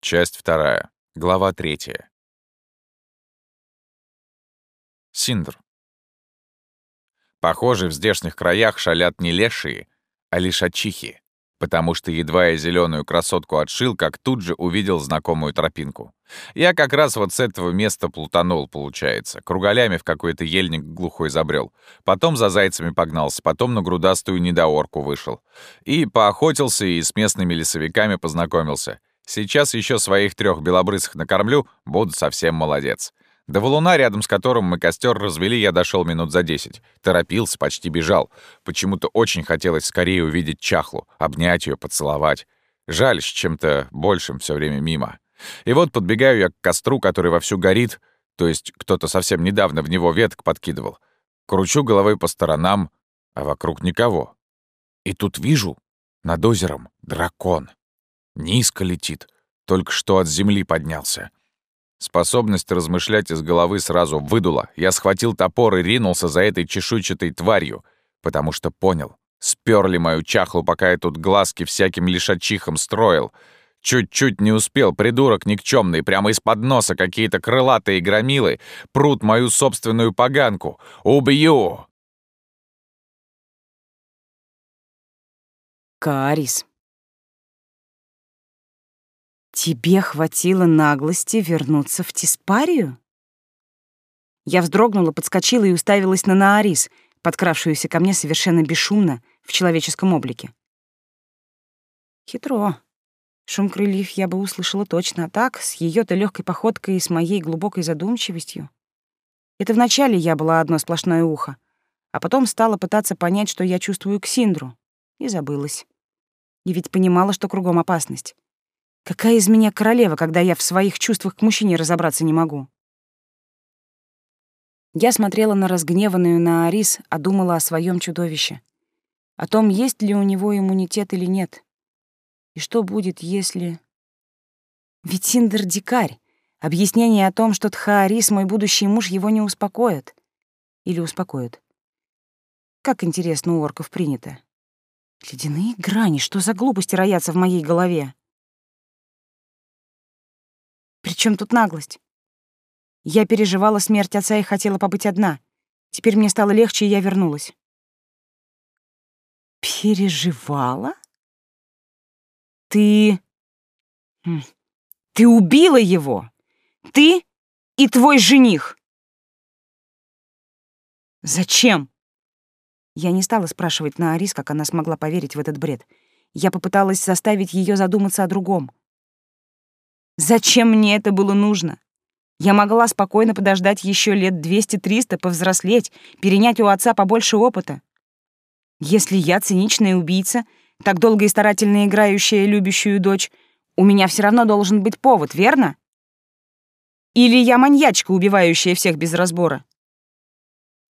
Часть вторая. Глава третья. Синдр. Похоже, в здешних краях шалят не лешие, а лишачихи, потому что едва я зеленую красотку отшил, как тут же увидел знакомую тропинку. Я как раз вот с этого места плутанул, получается. Кругалями в какой-то ельник глухой забрел. Потом за зайцами погнался, потом на грудастую недоорку вышел. И поохотился, и с местными лесовиками познакомился. Сейчас еще своих трех белобрысых накормлю, буду совсем молодец. До валуна, рядом с которым мы костер развели, я дошел минут за десять. Торопился, почти бежал. Почему-то очень хотелось скорее увидеть чахлу, обнять ее, поцеловать. Жаль, с чем-то большим все время мимо. И вот подбегаю я к костру, который вовсю горит, то есть кто-то совсем недавно в него веток подкидывал. Кручу головой по сторонам, а вокруг никого. И тут вижу над озером дракон. Низко летит, только что от земли поднялся. Способность размышлять из головы сразу выдула. Я схватил топор и ринулся за этой чешуйчатой тварью, потому что понял. Сперли мою чахлу, пока я тут глазки всяким лишачихам строил. Чуть-чуть не успел, придурок никчемный, прямо из-под носа какие-то крылатые громилы прут мою собственную поганку. Убью! Каарис. Тебе хватило наглости вернуться в Тиспарию? Я вздрогнула, подскочила и уставилась на Наарис, подкравшуюся ко мне совершенно бесшумно в человеческом облике. Хитро. Шум крыльев я бы услышала точно, а так, с ее то легкой походкой и с моей глубокой задумчивостью. Это вначале я была одно сплошное ухо, а потом стала пытаться понять, что я чувствую к Синдру, и забылась. И ведь понимала, что кругом опасность. Какая из меня королева, когда я в своих чувствах к мужчине разобраться не могу? Я смотрела на разгневанную на Арис, а думала о своем чудовище. О том, есть ли у него иммунитет или нет. И что будет, если... Ведь Синдер — дикарь. Объяснение о том, что Тхаарис, мой будущий муж, его не успокоит. Или успокоит. Как интересно у орков принято. Ледяные грани, что за глупости роятся в моей голове? Причем тут наглость? Я переживала смерть отца и хотела побыть одна. Теперь мне стало легче, и я вернулась. Переживала? Ты... Ты убила его! Ты и твой жених! Зачем? Я не стала спрашивать на Арис, как она смогла поверить в этот бред. Я попыталась заставить ее задуматься о другом. Зачем мне это было нужно? Я могла спокойно подождать еще лет 200-300, повзрослеть, перенять у отца побольше опыта. Если я циничная убийца, так долго и старательно играющая любящую дочь, у меня все равно должен быть повод, верно? Или я маньячка, убивающая всех без разбора?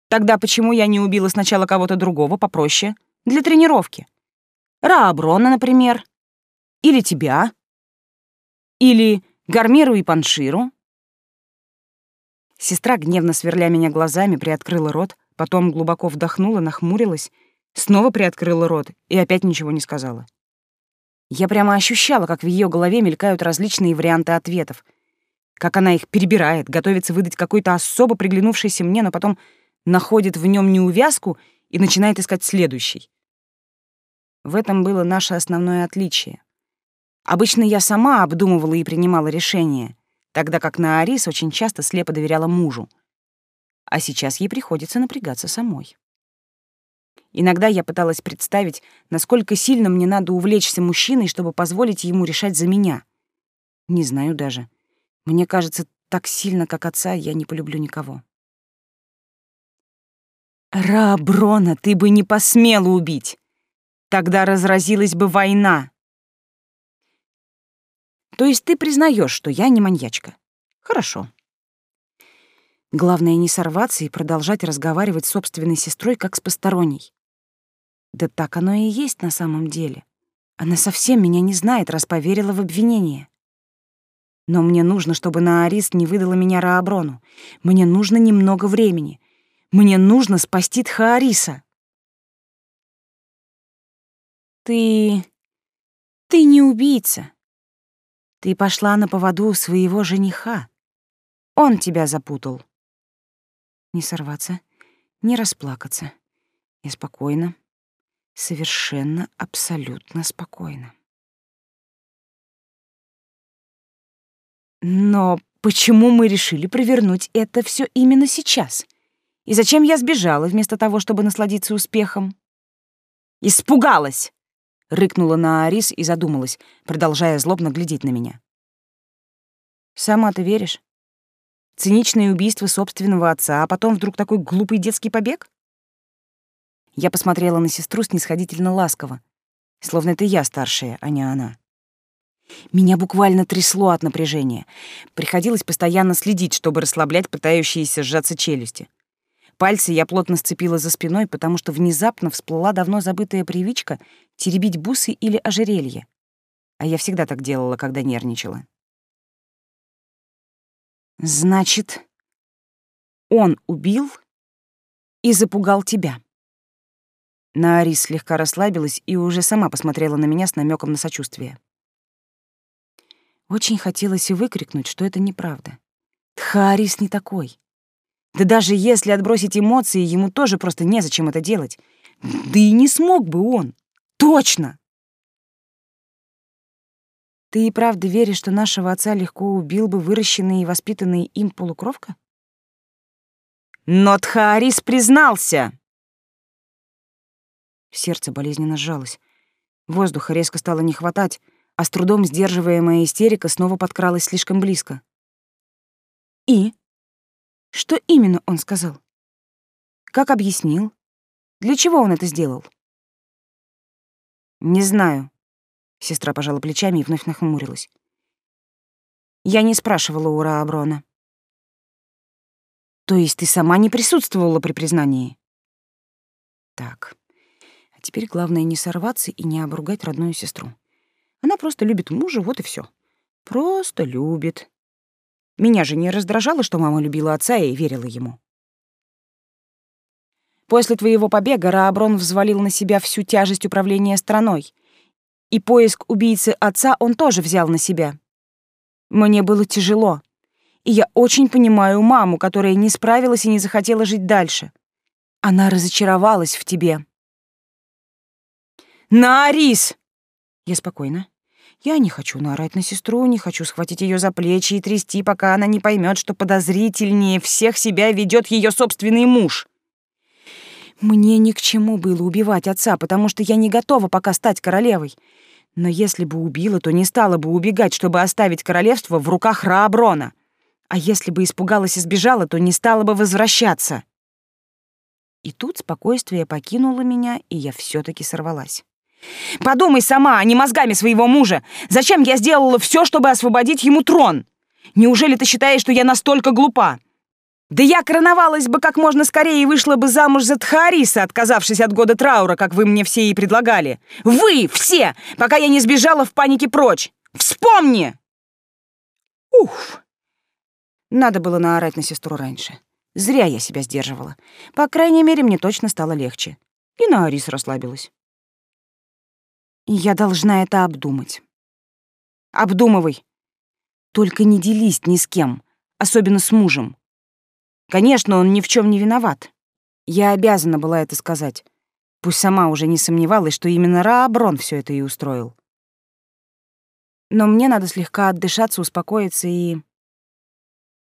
Тогда почему я не убила сначала кого-то другого, попроще, для тренировки? Рааброна, например. Или тебя. Или Гармиру и Панширу? Сестра, гневно сверля меня глазами, приоткрыла рот, потом глубоко вдохнула, нахмурилась, снова приоткрыла рот и опять ничего не сказала. Я прямо ощущала, как в ее голове мелькают различные варианты ответов, как она их перебирает, готовится выдать какой-то особо приглянувшийся мне, но потом находит в нем неувязку и начинает искать следующий. В этом было наше основное отличие. Обычно я сама обдумывала и принимала решения, тогда как на Арис очень часто слепо доверяла мужу. А сейчас ей приходится напрягаться самой. Иногда я пыталась представить, насколько сильно мне надо увлечься мужчиной, чтобы позволить ему решать за меня. Не знаю даже. Мне кажется, так сильно, как отца, я не полюблю никого. Раброна ты бы не посмела убить. Тогда разразилась бы война. То есть ты признаешь, что я не маньячка? Хорошо. Главное не сорваться и продолжать разговаривать с собственной сестрой как с посторонней. Да так оно и есть на самом деле. Она совсем меня не знает, раз поверила в обвинение. Но мне нужно, чтобы Наарис не выдала меня Рааброну. Мне нужно немного времени. Мне нужно спасти Тхаариса. Ты... ты не убийца. Ты пошла на поводу своего жениха. Он тебя запутал. Не сорваться, не расплакаться. Я спокойно, совершенно, абсолютно спокойно. Но почему мы решили провернуть это все именно сейчас? И зачем я сбежала вместо того, чтобы насладиться успехом? Испугалась! Рыкнула на Арис и задумалась, продолжая злобно глядеть на меня. Сама ты веришь? Циничное убийство собственного отца, а потом вдруг такой глупый детский побег? Я посмотрела на сестру снисходительно ласково, словно это я старшая, а не она. Меня буквально трясло от напряжения. Приходилось постоянно следить, чтобы расслаблять пытающиеся сжаться челюсти. Пальцы я плотно сцепила за спиной, потому что внезапно всплыла давно забытая привычка теребить бусы или ожерелье. А я всегда так делала, когда нервничала. Значит, он убил и запугал тебя. Наарис слегка расслабилась и уже сама посмотрела на меня с намеком на сочувствие. Очень хотелось и выкрикнуть, что это неправда. Тхаарис не такой. Да даже если отбросить эмоции, ему тоже просто незачем это делать. Да и не смог бы он. Точно! Ты и правда веришь, что нашего отца легко убил бы выращенный и воспитанный им полукровка? Но Тхаарис признался! Сердце болезненно сжалось. Воздуха резко стало не хватать, а с трудом сдерживаемая истерика снова подкралась слишком близко. И? Что именно он сказал? Как объяснил? Для чего он это сделал? Не знаю. Сестра пожала плечами и вновь нахмурилась. Я не спрашивала у Рааброна. То есть ты сама не присутствовала при признании? Так. А теперь главное не сорваться и не обругать родную сестру. Она просто любит мужа, вот и все. Просто любит. Меня же не раздражало, что мама любила отца и верила ему. После твоего побега Рааброн взвалил на себя всю тяжесть управления страной. И поиск убийцы отца он тоже взял на себя. Мне было тяжело. И я очень понимаю маму, которая не справилась и не захотела жить дальше. Она разочаровалась в тебе. «Нарис!» Я спокойна. Я не хочу наорать на сестру, не хочу схватить ее за плечи и трясти, пока она не поймет, что подозрительнее всех себя ведет ее собственный муж. Мне ни к чему было убивать отца, потому что я не готова пока стать королевой. Но если бы убила, то не стала бы убегать, чтобы оставить королевство в руках Рааброна. А если бы испугалась и сбежала, то не стала бы возвращаться. И тут спокойствие покинуло меня, и я все таки сорвалась. «Подумай сама, а не мозгами своего мужа. Зачем я сделала все, чтобы освободить ему трон? Неужели ты считаешь, что я настолько глупа? Да я короновалась бы как можно скорее и вышла бы замуж за Тхаариса, отказавшись от года траура, как вы мне все и предлагали. Вы все, пока я не сбежала в панике прочь. Вспомни!» Уф! Надо было наорать на сестру раньше. Зря я себя сдерживала. По крайней мере, мне точно стало легче. И на Арис расслабилась. Я должна это обдумать. Обдумывай. Только не делись ни с кем, особенно с мужем. Конечно, он ни в чем не виноват. Я обязана была это сказать. Пусть сама уже не сомневалась, что именно Рааброн все это и устроил. Но мне надо слегка отдышаться, успокоиться и...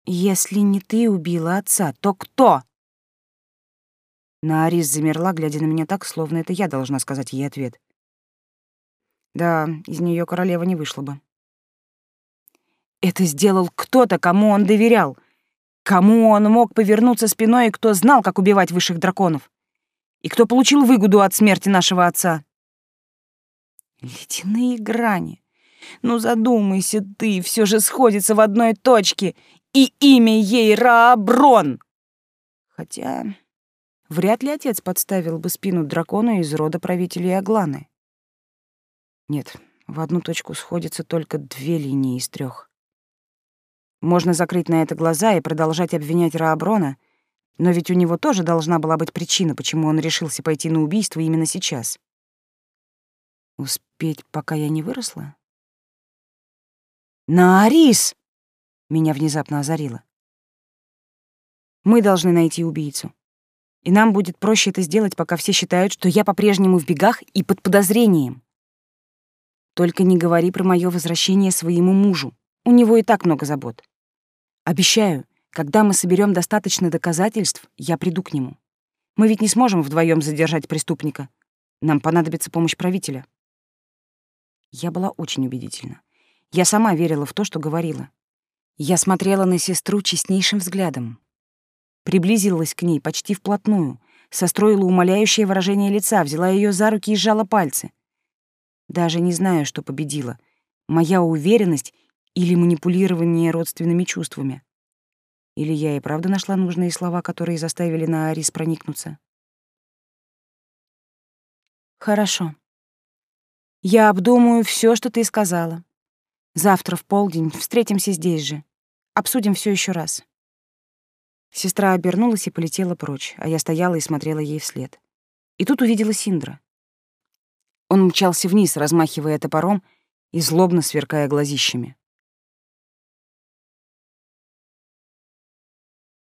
Если не ты убила отца, то кто? Наарис замерла, глядя на меня так, словно это я должна сказать ей ответ. Да, из нее королева не вышла бы. Это сделал кто-то, кому он доверял — Кому он мог повернуться спиной и кто знал, как убивать высших драконов? И кто получил выгоду от смерти нашего отца? Ледяные грани. Ну задумайся ты, все же сходится в одной точке, и имя ей Рааброн. Хотя вряд ли отец подставил бы спину дракону из рода правителей Агланы. Нет, в одну точку сходятся только две линии из трех. Можно закрыть на это глаза и продолжать обвинять Рааброна, но ведь у него тоже должна была быть причина, почему он решился пойти на убийство именно сейчас. Успеть, пока я не выросла? «Наарис!» — меня внезапно озарило. «Мы должны найти убийцу. И нам будет проще это сделать, пока все считают, что я по-прежнему в бегах и под подозрением. Только не говори про мое возвращение своему мужу. У него и так много забот. Обещаю, когда мы соберем достаточно доказательств, я приду к нему. Мы ведь не сможем вдвоем задержать преступника. Нам понадобится помощь правителя. Я была очень убедительна. Я сама верила в то, что говорила. Я смотрела на сестру честнейшим взглядом. Приблизилась к ней почти вплотную, состроила умоляющее выражение лица, взяла ее за руки и сжала пальцы. Даже не знаю, что победила. Моя уверенность или манипулирование родственными чувствами. Или я и правда нашла нужные слова, которые заставили на Арис проникнуться. Хорошо. Я обдумаю все, что ты сказала. Завтра в полдень встретимся здесь же. Обсудим все еще раз. Сестра обернулась и полетела прочь, а я стояла и смотрела ей вслед. И тут увидела Синдра. Он мчался вниз, размахивая топором и злобно сверкая глазищами.